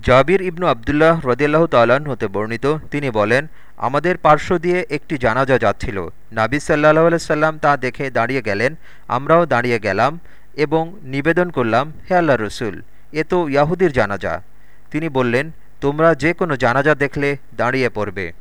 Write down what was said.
জাবির ইবনু আবদুল্লাহ রদিয়াল্লাহ তাল্লাহ্ন হতে বর্ণিত, তিনি বলেন, আমাদের পার্শ্ব দিয়ে একটি জানাজা যাচ্ছিল। নাবি সাল্লাহ সাল্লাম তা দেখে দাঁড়িয়ে গেলেন, আমরাও দাঁড়িয়ে গেলাম এবং নিবেদন করলাম, হে আল্লাহ রসুল, এ তো ইয়াহুদির জানাজা। তিনি বললেন, তোমরা যে কোনো জানাজা দেখলে দাঁড়িয়ে পড়বে।